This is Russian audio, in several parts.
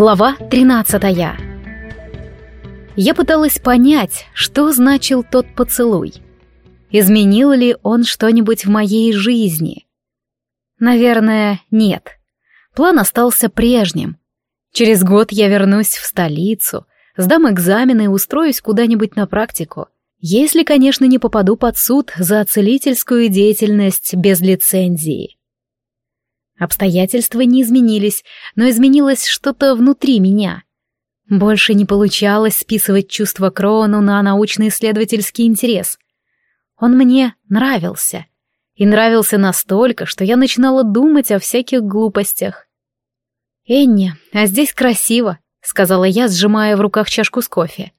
Глава 13 Я пыталась понять, что значил тот поцелуй. Изменил ли он что-нибудь в моей жизни? Наверное, нет. План остался прежним. Через год я вернусь в столицу, сдам экзамены и устроюсь куда-нибудь на практику. Если, конечно, не попаду под суд за целительскую деятельность без лицензии. Обстоятельства не изменились, но изменилось что-то внутри меня. Больше не получалось списывать чувство Кроуну на научно-исследовательский интерес. Он мне нравился. И нравился настолько, что я начинала думать о всяких глупостях. «Энни, а здесь красиво», — сказала я, сжимая в руках чашку с кофе.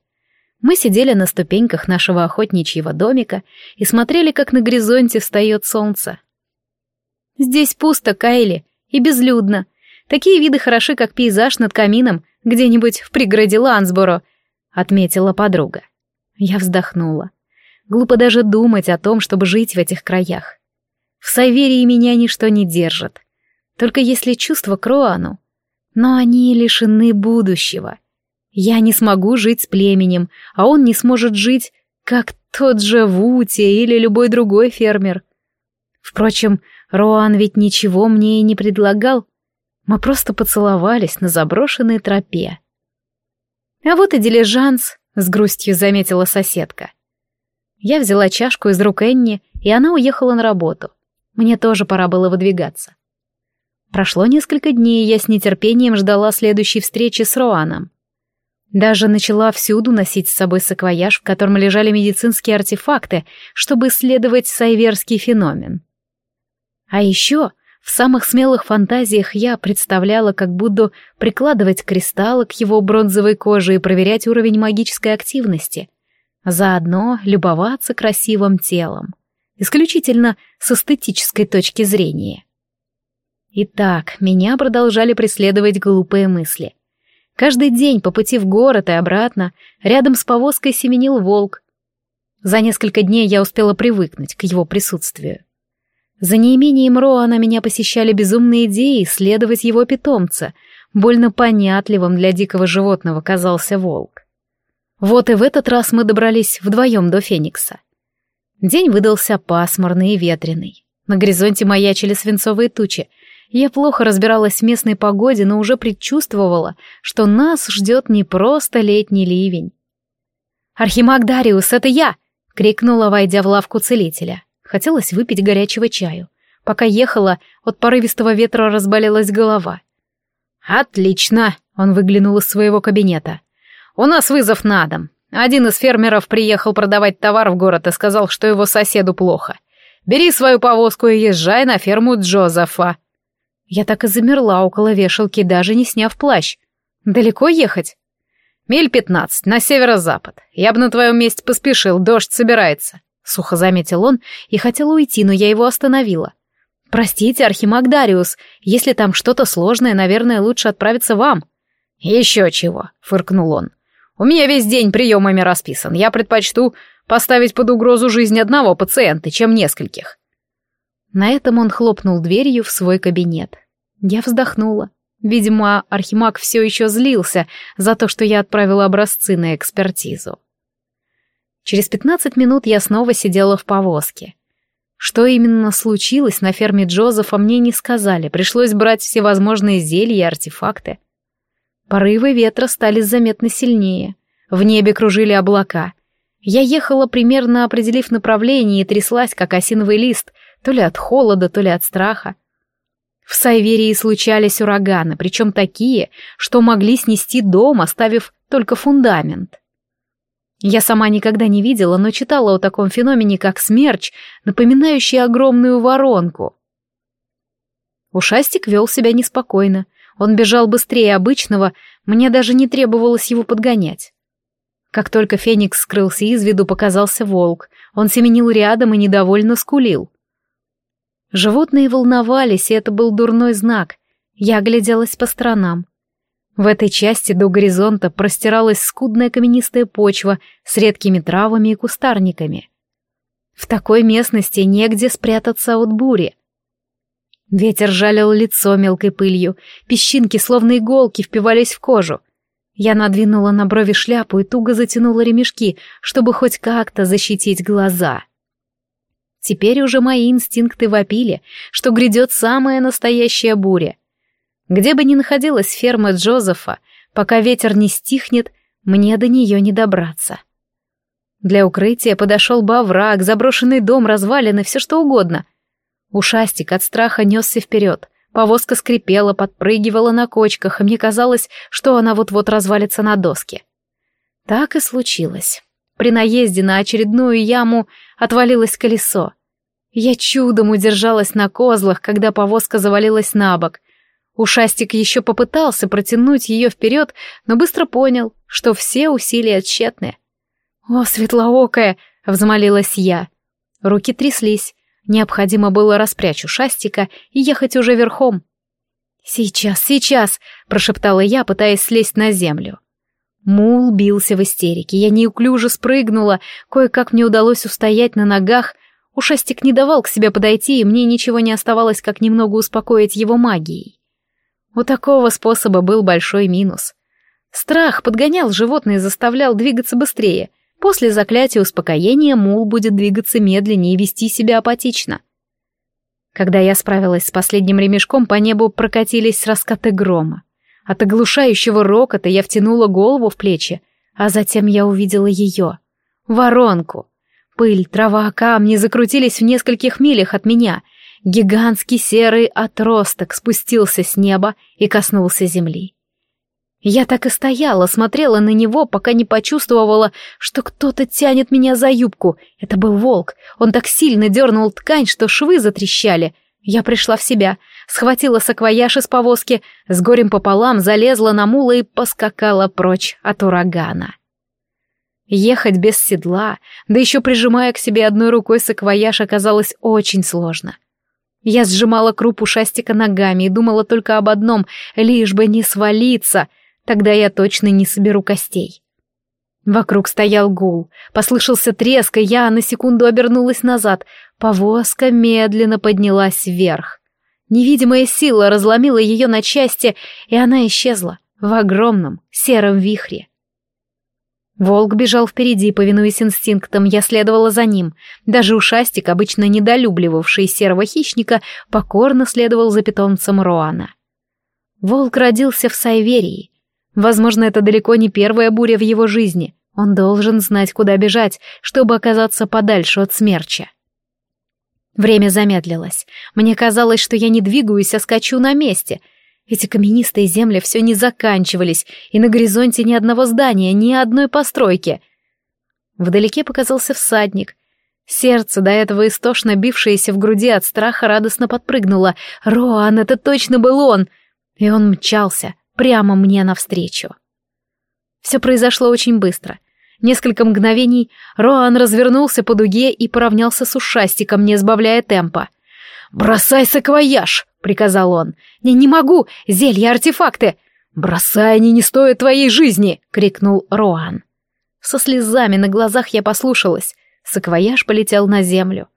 Мы сидели на ступеньках нашего охотничьего домика и смотрели, как на горизонте встает солнце. Здесь пусто, Кайли, и безлюдно. Такие виды хороши, как пейзаж над камином где-нибудь в пригороде Лансборо», — отметила подруга. Я вздохнула. Глупо даже думать о том, чтобы жить в этих краях. В Сайверии меня ничто не держит. Только если чувства к Роану. Но они лишены будущего. Я не смогу жить с племенем, а он не сможет жить, как тот же Вути или любой другой фермер. Впрочем, Роан ведь ничего мне и не предлагал. Мы просто поцеловались на заброшенной тропе. А вот и дилижанс, с грустью заметила соседка. Я взяла чашку из рук Энни, и она уехала на работу. Мне тоже пора было выдвигаться. Прошло несколько дней, и я с нетерпением ждала следующей встречи с Роаном. Даже начала всюду носить с собой саквояж, в котором лежали медицинские артефакты, чтобы исследовать сайверский феномен. А еще в самых смелых фантазиях я представляла, как буду прикладывать кристаллы к его бронзовой коже и проверять уровень магической активности. Заодно любоваться красивым телом. Исключительно с эстетической точки зрения. Итак, меня продолжали преследовать глупые мысли. Каждый день по пути в город и обратно рядом с повозкой семенил волк. За несколько дней я успела привыкнуть к его присутствию. За неимением Роана меня посещали безумные идеи исследовать его питомца. Больно понятливым для дикого животного казался волк. Вот и в этот раз мы добрались вдвоем до Феникса. День выдался пасмурный и ветреный. На горизонте маячили свинцовые тучи. Я плохо разбиралась в местной погоде, но уже предчувствовала, что нас ждет не просто летний ливень. «Архимаг Дариус, это я!» — крикнула, войдя в лавку целителя. Хотелось выпить горячего чаю. Пока ехала, от порывистого ветра разболелась голова. «Отлично!» — он выглянул из своего кабинета. «У нас вызов на дом. Один из фермеров приехал продавать товар в город и сказал, что его соседу плохо. Бери свою повозку и езжай на ферму Джозефа». Я так и замерла около вешалки, даже не сняв плащ. «Далеко ехать?» «Миль пятнадцать, на северо-запад. Я бы на твоем месте поспешил, дождь собирается». — сухо заметил он и хотел уйти, но я его остановила. «Простите, Архимаг Дариус, если там что-то сложное, наверное, лучше отправиться вам». «Еще чего», — фыркнул он. «У меня весь день приемами расписан. Я предпочту поставить под угрозу жизнь одного пациента, чем нескольких». На этом он хлопнул дверью в свой кабинет. Я вздохнула. Видимо, Архимаг все еще злился за то, что я отправила образцы на экспертизу. Через пятнадцать минут я снова сидела в повозке. Что именно случилось на ферме Джозефа, мне не сказали, пришлось брать всевозможные зелья и артефакты. Порывы ветра стали заметно сильнее. В небе кружили облака. Я ехала, примерно определив направление, и тряслась, как осиновый лист, то ли от холода, то ли от страха. В Сайверии случались ураганы, причем такие, что могли снести дом, оставив только фундамент. Я сама никогда не видела, но читала о таком феномене, как смерч, напоминающий огромную воронку. Ушастик вел себя неспокойно. Он бежал быстрее обычного, мне даже не требовалось его подгонять. Как только Феникс скрылся из виду, показался волк. Он семенил рядом и недовольно скулил. Животные волновались, и это был дурной знак. Я огляделась по сторонам. В этой части до горизонта простиралась скудная каменистая почва с редкими травами и кустарниками. В такой местности негде спрятаться от бури. Ветер жалил лицо мелкой пылью, песчинки, словно иголки, впивались в кожу. Я надвинула на брови шляпу и туго затянула ремешки, чтобы хоть как-то защитить глаза. Теперь уже мои инстинкты вопили, что грядет самая настоящая буря. Где бы ни находилась ферма Джозефа, пока ветер не стихнет, мне до нее не добраться. Для укрытия подошел бы заброшенный дом, развалины, все что угодно. Ушастик от страха несся вперед. Повозка скрипела, подпрыгивала на кочках, и мне казалось, что она вот-вот развалится на доске. Так и случилось. При наезде на очередную яму отвалилось колесо. Я чудом удержалась на козлах, когда повозка завалилась на бок. Ушастик еще попытался протянуть ее вперед, но быстро понял, что все усилия тщетны. «О, светлоокая!» — взмолилась я. Руки тряслись. Необходимо было распрячь ушастика и ехать уже верхом. «Сейчас, сейчас!» — прошептала я, пытаясь слезть на землю. Мул бился в истерике. Я неуклюже спрыгнула, кое-как мне удалось устоять на ногах. Ушастик не давал к себе подойти, и мне ничего не оставалось, как немного успокоить его магией. У такого способа был большой минус. Страх подгонял животное и заставлял двигаться быстрее — После заклятия успокоения мул будет двигаться медленнее и вести себя апатично. Когда я справилась с последним ремешком, по небу прокатились раскаты грома. От оглушающего рокота я втянула голову в плечи, а затем я увидела ее. Воронку. Пыль, трава, камни закрутились в нескольких милях от меня. Гигантский серый отросток спустился с неба и коснулся земли. Я так и стояла, смотрела на него, пока не почувствовала, что кто-то тянет меня за юбку. Это был волк. Он так сильно дернул ткань, что швы затрещали. Я пришла в себя, схватила саквояж из повозки, с горем пополам залезла на мула и поскакала прочь от урагана. Ехать без седла, да еще прижимая к себе одной рукой саквояж, оказалось очень сложно. Я сжимала крупу шастика ногами и думала только об одном — лишь бы не свалиться — Тогда я точно не соберу костей. Вокруг стоял гул, послышался треск, и я на секунду обернулась назад. Повозка медленно поднялась вверх. Невидимая сила разломила ее на части, и она исчезла в огромном сером вихре. Волк бежал впереди, повинуясь инстинктам, я следовала за ним. Даже ушастик, обычно недолюбливавший серого хищника, покорно следовал за питомцем Роана. Волк родился в Сайверии, Возможно, это далеко не первая буря в его жизни. Он должен знать, куда бежать, чтобы оказаться подальше от смерча. Время замедлилось. Мне казалось, что я не двигаюсь, а скачу на месте. Эти каменистые земли все не заканчивались, и на горизонте ни одного здания, ни одной постройки. Вдалеке показался всадник. Сердце, до этого истошно бившееся в груди от страха, радостно подпрыгнуло. «Роан, это точно был он!» И он мчался, прямо мне навстречу. Все произошло очень быстро. Несколько мгновений Роан развернулся по дуге и поравнялся с ушастиком, не сбавляя темпа. «Бросай саквояж!» — приказал он. «Не, не могу! Зелья, артефакты!» «Бросай, они не стоят твоей жизни!» — крикнул Роан. Со слезами на глазах я послушалась. Саквояж полетел на землю.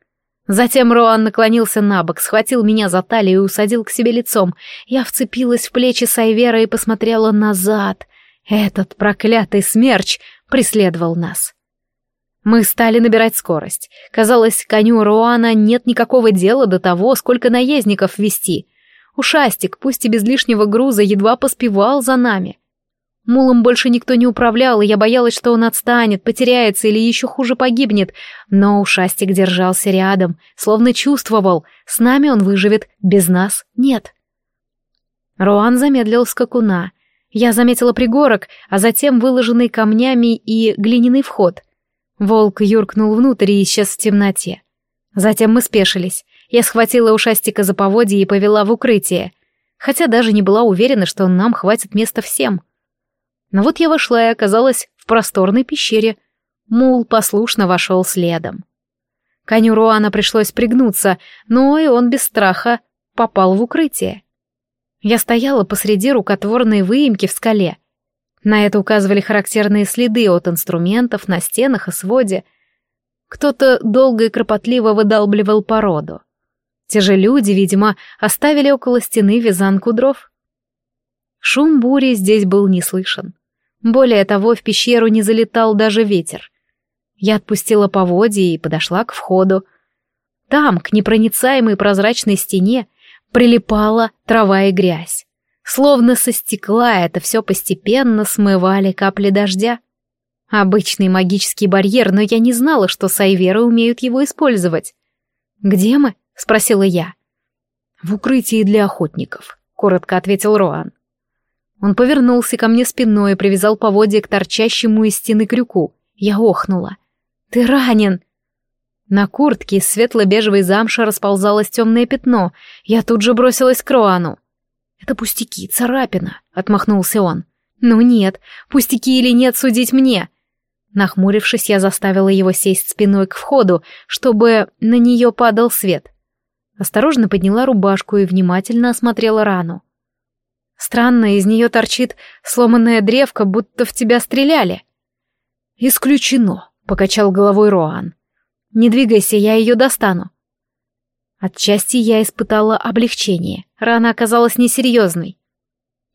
Затем Роан наклонился на бок, схватил меня за талию и усадил к себе лицом. Я вцепилась в плечи Сайвера и посмотрела назад. Этот проклятый смерч преследовал нас. Мы стали набирать скорость. Казалось, коню Роана нет никакого дела до того, сколько наездников вести. Ушастик, пусть и без лишнего груза, едва поспевал за нами. Мулом больше никто не управлял, и я боялась, что он отстанет, потеряется или еще хуже погибнет. Но ушастик держался рядом, словно чувствовал, с нами он выживет, без нас нет. Руан замедлил скакуна. Я заметила пригорок, а затем выложенный камнями и глиняный вход. Волк юркнул внутрь и исчез в темноте. Затем мы спешились. Я схватила ушастика за поводье и повела в укрытие, хотя даже не была уверена, что нам хватит места всем. — но вот я вошла и оказалась в просторной пещере. Мул послушно вошел следом. Коню Руана пришлось пригнуться, но и он без страха попал в укрытие. Я стояла посреди рукотворной выемки в скале. На это указывали характерные следы от инструментов на стенах и своде. Кто-то долго и кропотливо выдалбливал породу. Те же люди, видимо, оставили около стены вязанку дров. Шум бури здесь был не слышен. Более того, в пещеру не залетал даже ветер. Я отпустила поводья и подошла к входу. Там, к непроницаемой прозрачной стене, прилипала трава и грязь. Словно со стекла это все постепенно смывали капли дождя. Обычный магический барьер, но я не знала, что сайверы умеют его использовать. «Где мы?» — спросила я. «В укрытии для охотников», — коротко ответил Роан. Он повернулся ко мне спиной и привязал поводья к торчащему из стены крюку. Я охнула. «Ты ранен!» На куртке из светло-бежевой замши расползалось темное пятно. Я тут же бросилась к Роану. «Это пустяки, царапина», — отмахнулся он. «Ну нет, пустяки или нет, судить мне». Нахмурившись, я заставила его сесть спиной к входу, чтобы на нее падал свет. Осторожно подняла рубашку и внимательно осмотрела рану. Странно, из нее торчит сломанная древка, будто в тебя стреляли. «Исключено», — покачал головой Роан. «Не двигайся, я ее достану». Отчасти я испытала облегчение. Рана оказалась несерьезной.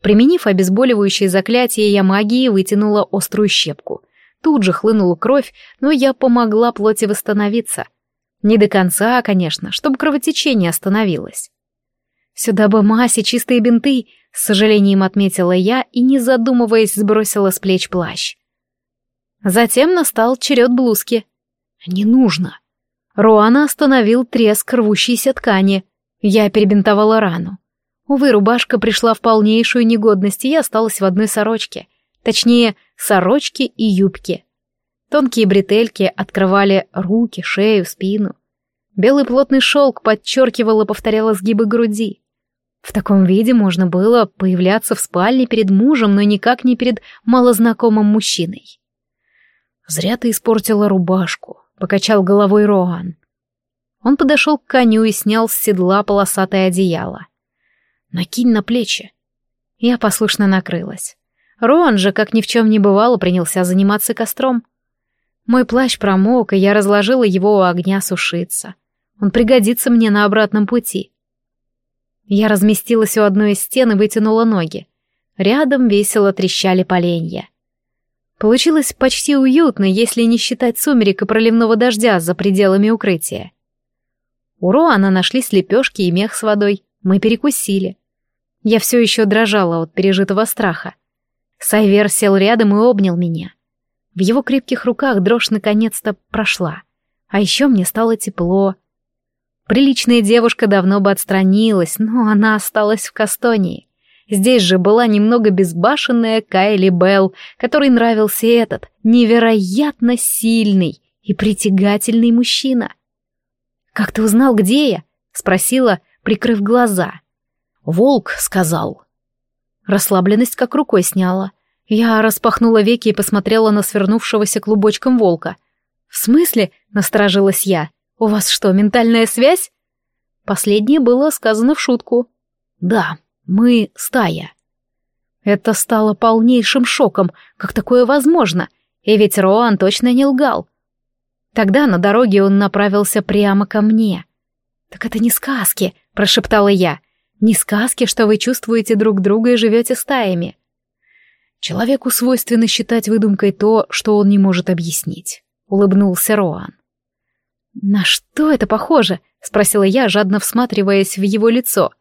Применив обезболивающее заклятие, я магией вытянула острую щепку. Тут же хлынула кровь, но я помогла плоти восстановиться. Не до конца, конечно, чтобы кровотечение остановилось. «Сюда бы массе чистые бинты», — с сожалением отметила я и, не задумываясь, сбросила с плеч плащ. Затем настал черед блузки. «Не нужно», Руана остановил треск рвущейся ткани. Я перебинтовала рану. Увы, рубашка пришла в полнейшую негодность, и я осталась в одной сорочке. Точнее, сорочке и юбке. Тонкие бретельки открывали руки, шею, спину. Белый плотный шелк подчеркивал и повторял сгибы груди. В таком виде можно было появляться в спальне перед мужем, но никак не перед малознакомым мужчиной. «Зря ты испортила рубашку», покачал головой Роан. Он подошел к коню и снял с седла полосатое одеяло. «Накинь на плечи». Я послушно накрылась. Роан же, как ни в чем не бывало, принялся заниматься костром. Мой плащ промок, и я разложила его у огня сушиться. Он пригодится мне на обратном пути. Я разместилась у одной из стен и вытянула ноги. Рядом весело трещали поленья. Получилось почти уютно, если не считать сумерек и проливного дождя за пределами укрытия. У Роана нашлись лепешки и мех с водой. Мы перекусили. Я все еще дрожала от пережитого страха. Сайвер сел рядом и обнял меня. В его крепких руках дрожь наконец-то прошла. А еще мне стало тепло. Приличная девушка давно бы отстранилась, но она осталась в Кастонии. Здесь же была немного безбашенная Кайли Белл, которой нравился этот невероятно сильный и притягательный мужчина. «Как ты узнал, где я?» — спросила, прикрыв глаза. «Волк сказал». Расслабленность как рукой сняла. Я распахнула веки и посмотрела на свернувшегося клубочком волка. «В смысле?» — насторожилась я. «У вас что, ментальная связь?» Последнее было сказано в шутку. «Да», мы стая. Это стало полнейшим шоком, как такое возможно, и ведь Роан точно не лгал. Тогда на дороге он направился прямо ко мне. «Так это не сказки», — прошептала я. «Не сказки, что вы чувствуете друг друга и живете стаями». «Человеку свойственно считать выдумкой то, что он не может объяснить», — улыбнулся Роан. «На что это похоже?» — спросила я, жадно всматриваясь в его лицо.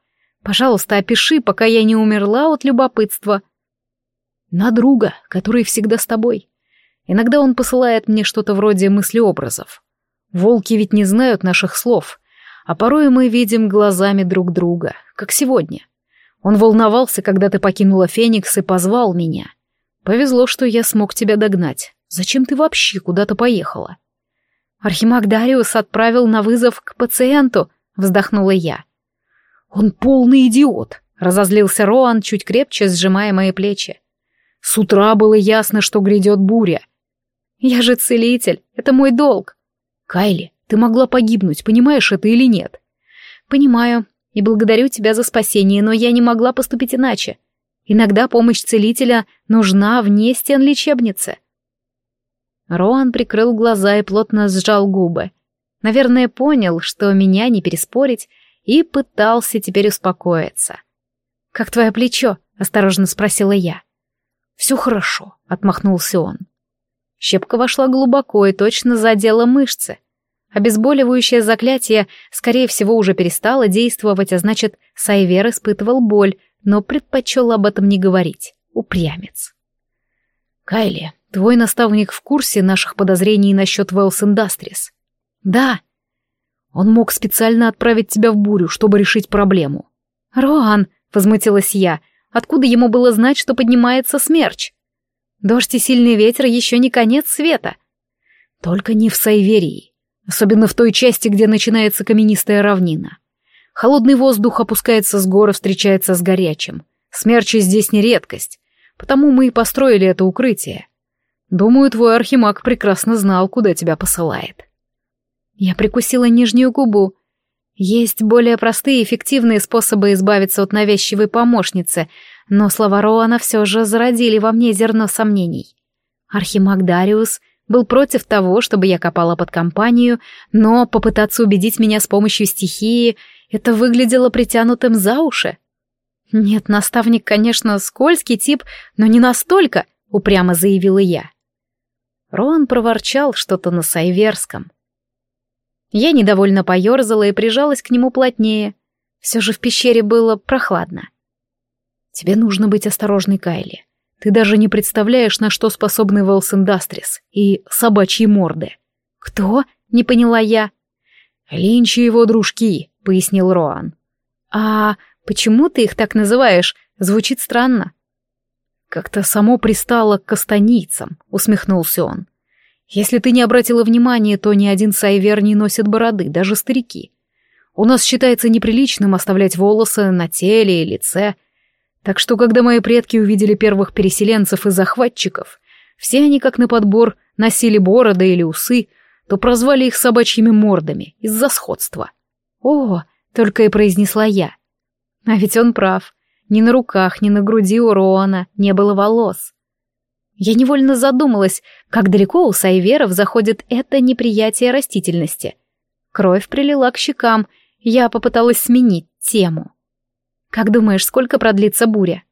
Пожалуйста, опиши, пока я не умерла от любопытства. На друга, который всегда с тобой. Иногда он посылает мне что-то вроде мыслеобразов. Волки ведь не знают наших слов, а порой мы видим глазами друг друга, как сегодня. Он волновался, когда ты покинула Феникс и позвал меня. Повезло, что я смог тебя догнать. Зачем ты вообще куда-то поехала? Архимаг Дариус отправил на вызов к пациенту, вздохнула я. «Он полный идиот», — разозлился Роан, чуть крепче сжимая мои плечи. «С утра было ясно, что грядет буря». «Я же целитель, это мой долг». «Кайли, ты могла погибнуть, понимаешь это или нет?» «Понимаю, и благодарю тебя за спасение, но я не могла поступить иначе. Иногда помощь целителя нужна вне стен лечебницы». Роан прикрыл глаза и плотно сжал губы. Наверное, понял, что меня не переспорить, и пытался теперь успокоиться. «Как твое плечо?» — осторожно спросила я. «Все хорошо», — отмахнулся он. Щепка вошла глубоко и точно задела мышцы. Обезболивающее заклятие, скорее всего, уже перестало действовать, а значит, Сайвер испытывал боль, но предпочел об этом не говорить. Упрямец. «Кайли, твой наставник в курсе наших подозрений насчет Wells Industries?» «Да». «Он мог специально отправить тебя в бурю, чтобы решить проблему». «Роан», — возмутилась я, — «откуда ему было знать, что поднимается смерч?» «Дождь и сильный ветер еще не конец света». «Только не в Сайверии, особенно в той части, где начинается каменистая равнина. Холодный воздух опускается с гор и встречается с горячим. Смерчи здесь не редкость, потому мы и построили это укрытие. Думаю, твой архимаг прекрасно знал, куда тебя посылает». Я прикусила нижнюю губу. Есть более простые и эффективные способы избавиться от навязчивой помощницы, но слова Роана все же зародили во мне зерно сомнений. Архимаг Дариус был против того, чтобы я копала под компанию, но попытаться убедить меня с помощью стихии — это выглядело притянутым за уши. «Нет, наставник, конечно, скользкий тип, но не настолько», — упрямо заявила я. Роан проворчал что-то на сайверском — я недовольно поерзала и прижалась к нему плотнее. Все же в пещере было прохладно. «Тебе нужно быть осторожной, Кайли. Ты даже не представляешь, на что способны Wells Industries и собачьи морды». «Кто?» — не поняла я. «Линч и его дружки», — пояснил Роан. «А почему ты их так называешь? Звучит странно». «Как-то само пристало к кастанийцам», — усмехнулся он. Если ты не обратила внимания, то ни один сайвер не носит бороды, даже старики. У нас считается неприличным оставлять волосы на теле и лице. Так что, когда мои предки увидели первых переселенцев и захватчиков, все они, как на подбор, носили бороды или усы, то прозвали их собачьими мордами из-за сходства. «О!» — только и произнесла я. А ведь он прав. Ни на руках, ни на груди у Роана не было волос. Я невольно задумалась, как далеко у сайверов заходит это неприятие растительности. Кровь прилила к щекам, я попыталась сменить тему. «Как думаешь, сколько продлится буря?»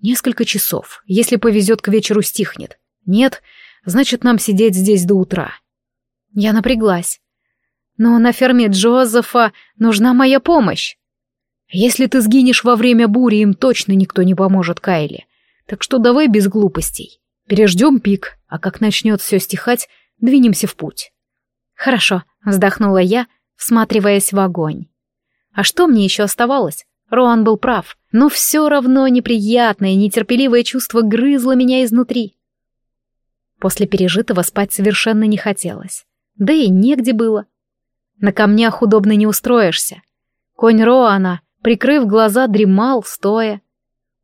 «Несколько часов. Если повезет, к вечеру стихнет. Нет, значит, нам сидеть здесь до утра». Я напряглась. «Но на ферме Джозефа нужна моя помощь». «Если ты сгинешь во время бури, им точно никто не поможет, Кайли. Так что давай без глупостей». Переждем пик, а как начнет все стихать, двинемся в путь. Хорошо, вздохнула я, всматриваясь в огонь. А что мне еще оставалось? Роан был прав, но все равно неприятное, нетерпеливое чувство грызло меня изнутри. После пережитого спать совершенно не хотелось. Да и негде было. На камнях удобно не устроишься. Конь Роана, прикрыв глаза, дремал, стоя.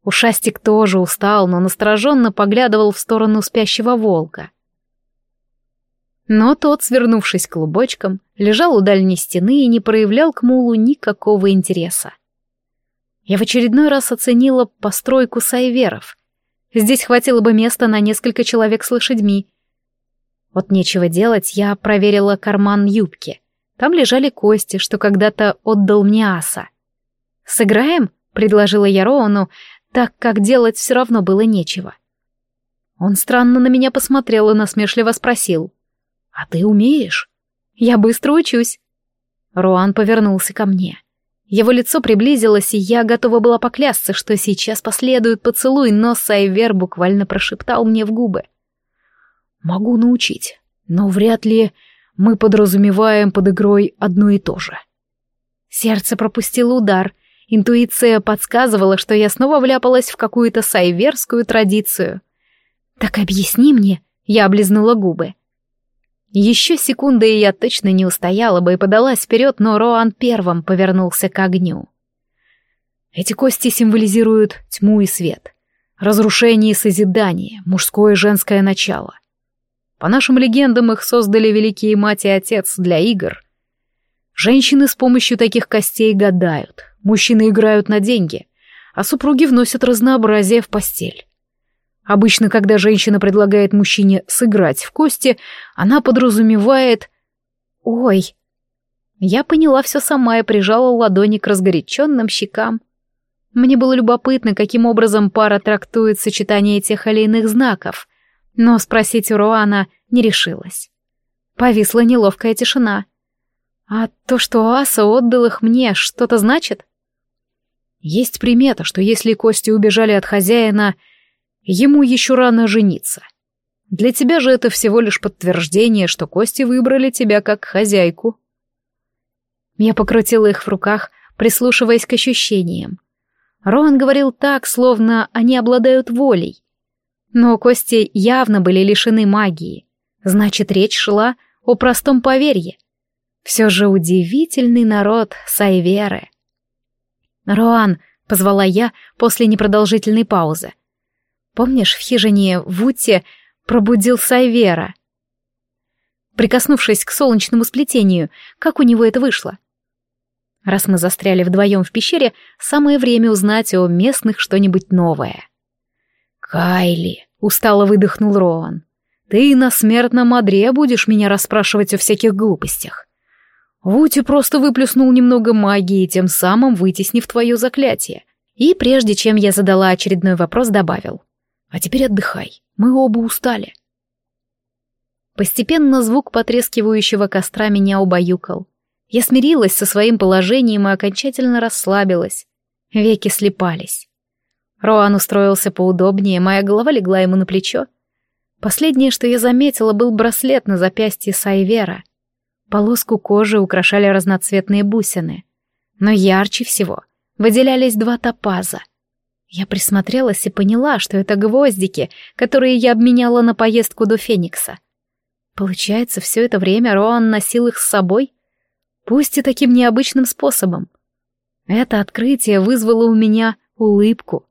Ушастик тоже устал, но настороженно поглядывал в сторону спящего волка. Но тот, свернувшись клубочком, лежал у дальней стены и не проявлял к мулу никакого интереса. Я в очередной раз оценила постройку сайверов. Здесь хватило бы места на несколько человек с лошадьми. Вот нечего делать, я проверила карман юбки. Там лежали кости, что когда-то отдал мне Аса. «Сыграем?» — предложила я Роану, так как делать все равно было нечего. Он странно на меня посмотрел и насмешливо спросил. «А ты умеешь?» «Я быстро учусь». Руан повернулся ко мне. Его лицо приблизилось, и я готова была поклясться, что сейчас последует поцелуй, но Сайвер буквально прошептал мне в губы. «Могу научить, но вряд ли мы подразумеваем под игрой одно и то же». Сердце пропустило удар, Интуиция подсказывала, что я снова вляпалась в какую-то сайверскую традицию. «Так объясни мне», — я облизнула губы. Еще секунды, и я точно не устояла бы и подалась вперед, но Роан первым повернулся к огню. Эти кости символизируют тьму и свет, разрушение и созидание, мужское и женское начало. По нашим легендам их создали великие мать и отец для игр. Женщины с помощью таких костей гадают, Мужчины играют на деньги, а супруги вносят разнообразие в постель. Обычно, когда женщина предлагает мужчине сыграть в кости, она подразумевает... Ой! Я поняла все сама и прижала ладони к разгоряченным щекам. Мне было любопытно, каким образом пара трактует сочетание тех или иных знаков, но спросить у Руана не решилась. Повисла неловкая тишина. А то, что Аса отдал их мне, что-то значит? Есть примета, что если кости убежали от хозяина, ему еще рано жениться. Для тебя же это всего лишь подтверждение, что кости выбрали тебя как хозяйку. Я покрутила их в руках, прислушиваясь к ощущениям. Роан говорил так, словно они обладают волей. Но кости явно были лишены магии. Значит, речь шла о простом поверье. Все же удивительный народ Сайверы. «Роан», — позвала я после непродолжительной паузы. «Помнишь, в хижине в Уте пробудил Сайвера?» Прикоснувшись к солнечному сплетению, как у него это вышло? Раз мы застряли вдвоем в пещере, самое время узнать о местных что-нибудь новое. «Кайли!» — устало выдохнул Роан. «Ты на смертном одре будешь меня расспрашивать о всяких глупостях. Вути просто выплюснул немного магии, тем самым вытеснив твое заклятие. И прежде чем я задала очередной вопрос, добавил. А теперь отдыхай, мы оба устали. Постепенно звук потрескивающего костра меня убаюкал. Я смирилась со своим положением и окончательно расслабилась. Веки слепались. Роан устроился поудобнее, моя голова легла ему на плечо. Последнее, что я заметила, был браслет на запястье Сайвера. Полоску кожи украшали разноцветные бусины. Но ярче всего выделялись два топаза. Я присмотрелась и поняла, что это гвоздики, которые я обменяла на поездку до Феникса. Получается, все это время Роан носил их с собой? Пусть и таким необычным способом. Это открытие вызвало у меня улыбку.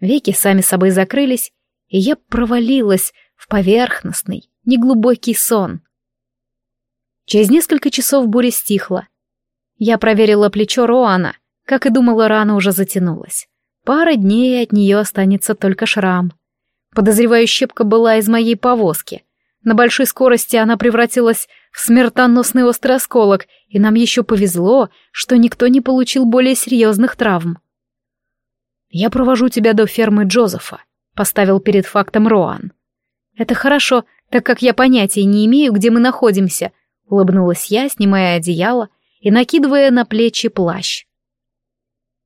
Веки сами собой закрылись, и я провалилась в поверхностный, неглубокий сон. Через несколько часов буря стихла. Я проверила плечо Роана, как и думала, рана уже затянулась. Пара дней от нее останется только шрам. Подозреваю, щепка была из моей повозки. На большой скорости она превратилась в смертоносный острый осколок, и нам еще повезло, что никто не получил более серьезных травм. «Я провожу тебя до фермы Джозефа», — поставил перед фактом Роан. «Это хорошо, так как я понятия не имею, где мы находимся», Улыбнулась я, снимая одеяло и накидывая на плечи плащ.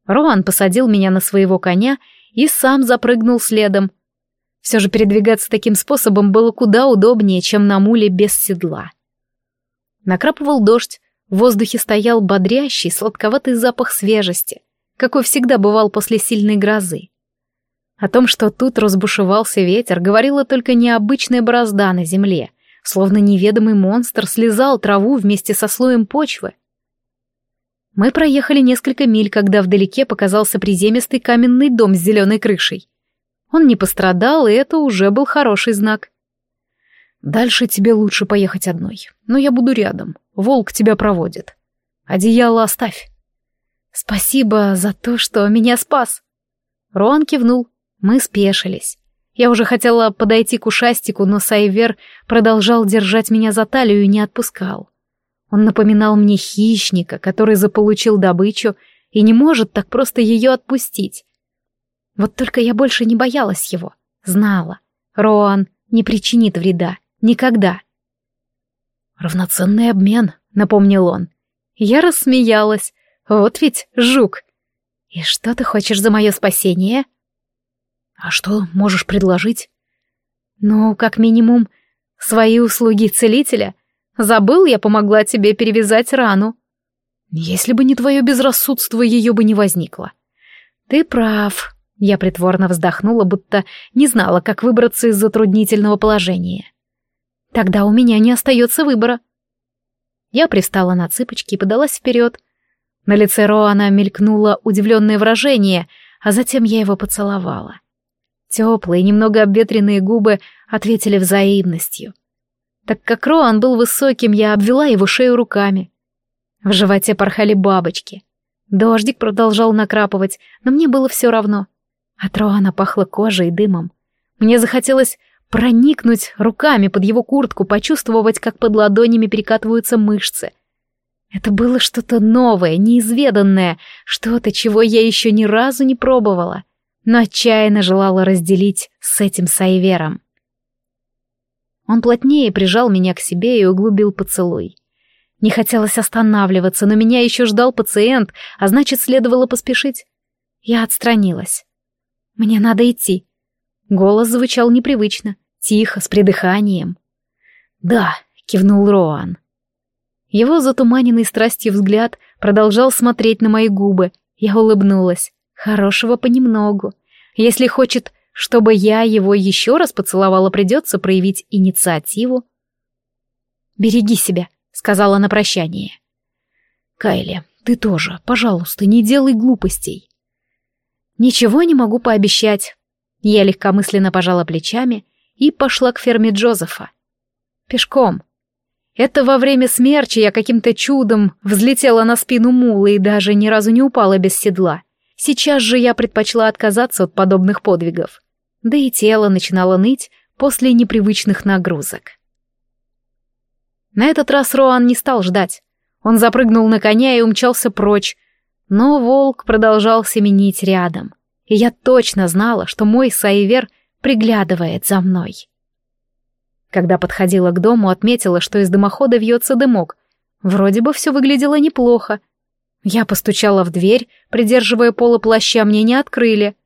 Роан посадил меня на своего коня и сам запрыгнул следом. Все же передвигаться таким способом было куда удобнее, чем на муле без седла. Накрапывал дождь, в воздухе стоял бодрящий, сладковатый запах свежести, какой всегда бывал после сильной грозы. О том, что тут разбушевался ветер, говорила только необычная борозда на земле, словно неведомый монстр слезал траву вместе со слоем почвы. Мы проехали несколько миль, когда вдалеке показался приземистый каменный дом с зеленой крышей. Он не пострадал, и это уже был хороший знак. «Дальше тебе лучше поехать одной, но я буду рядом. Волк тебя проводит. Одеяло оставь». «Спасибо за то, что меня спас». Рон кивнул. Мы спешились. Я уже хотела подойти к ушастику, но Сайвер продолжал держать меня за талию и не отпускал. Он напоминал мне хищника, который заполучил добычу и не может так просто ее отпустить. Вот только я больше не боялась его. Знала. Роан не причинит вреда. Никогда. «Равноценный обмен», — напомнил он. Я рассмеялась. Вот ведь жук. «И что ты хочешь за мое спасение?» А что можешь предложить? Ну, как минимум, свои услуги целителя. Забыл, я помогла тебе перевязать рану. Если бы не твое безрассудство, ее бы не возникло. Ты прав. Я притворно вздохнула, будто не знала, как выбраться из затруднительного положения. Тогда у меня не остается выбора. Я пристала на цыпочки и подалась вперед. На лице Роана мелькнуло удивленное выражение, а затем я его поцеловала. Теплые, немного обветренные губы ответили взаимностью. Так как Роан был высоким, я обвела его шею руками. В животе порхали бабочки. Дождик продолжал накрапывать, но мне было все равно. От Роана пахло кожей и дымом. Мне захотелось проникнуть руками под его куртку, почувствовать, как под ладонями перекатываются мышцы. Это было что-то новое, неизведанное, что-то, чего я еще ни разу не пробовала, но отчаянно желала разделить с этим Сайвером. Он плотнее прижал меня к себе и углубил поцелуй. Не хотелось останавливаться, но меня еще ждал пациент, а значит, следовало поспешить. Я отстранилась. «Мне надо идти». Голос звучал непривычно, тихо, с придыханием. «Да», — кивнул Роан. Его затуманенный страстью взгляд продолжал смотреть на мои губы. Я улыбнулась. Хорошего понемногу. Если хочет, чтобы я его еще раз поцеловала, придется проявить инициативу. «Береги себя», — сказала на прощание. «Кайли, ты тоже, пожалуйста, не делай глупостей». «Ничего не могу пообещать». Я легкомысленно пожала плечами и пошла к ферме Джозефа. Пешком. Это во время смерчи я каким-то чудом взлетела на спину мулы и даже ни разу не упала без седла. Сейчас же я предпочла отказаться от подобных подвигов. Да и тело начинало ныть после непривычных нагрузок. На этот раз Роан не стал ждать. Он запрыгнул на коня и умчался прочь, но волк продолжал семенить рядом. И я точно знала, что мой Сайвер приглядывает за мной. Когда подходила к дому, отметила, что из дымохода вьется дымок. Вроде бы все выглядело неплохо. Я постучала в дверь, придерживая полы плаща, мне не открыли.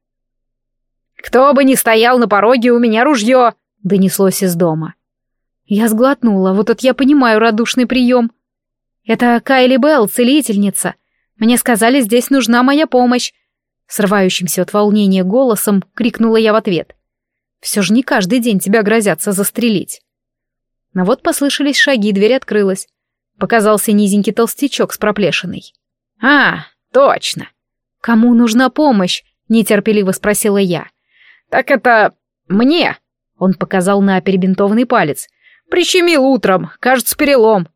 «Кто бы ни стоял на пороге, у меня ружье!» — донеслось из дома. Я сглотнула, вот тут я понимаю радушный прием. «Это Кайли Белл, целительница. Мне сказали, здесь нужна моя помощь». Срывающимся от волнения голосом крикнула я в ответ. Все же не каждый день тебя грозятся застрелить. Но вот послышались шаги, дверь открылась. Показался низенький толстячок с проплешиной. «А, точно!» «Кому нужна помощь?» — нетерпеливо спросила я. «Так это... мне!» — он показал на перебинтованный палец. «Прищемил утром, кажется, перелом».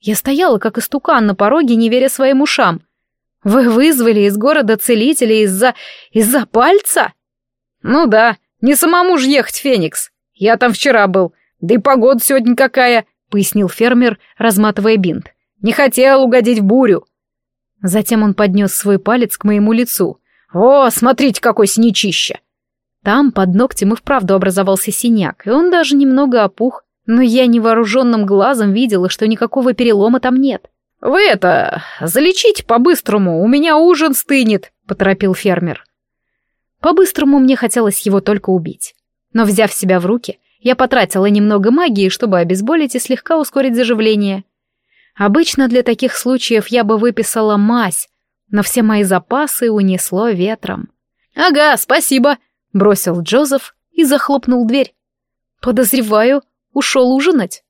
Я стояла, как истукан на пороге, не веря своим ушам. «Вы вызвали из города целителя из-за... из-за пальца?» «Ну да, не самому же ехать, Феникс. Я там вчера был. Да и погода сегодня какая, пояснил фермер, разматывая бинт. Не хотел угодить в бурю. Затем он поднес свой палец к моему лицу. О, смотрите, какой синячище! Там под ногтем и вправду образовался синяк, и он даже немного опух, но я невооруженным глазом видела, что никакого перелома там нет. «Вы это, залечите по-быстрому, у меня ужин стынет», — поторопил фермер. По-быстрому мне хотелось его только убить. Но, взяв себя в руки, я потратила немного магии, чтобы обезболить и слегка ускорить заживление. Обычно для таких случаев я бы выписала мазь, но все мои запасы унесло ветром. «Ага, спасибо», — бросил Джозеф и захлопнул дверь. «Подозреваю, ушел ужинать».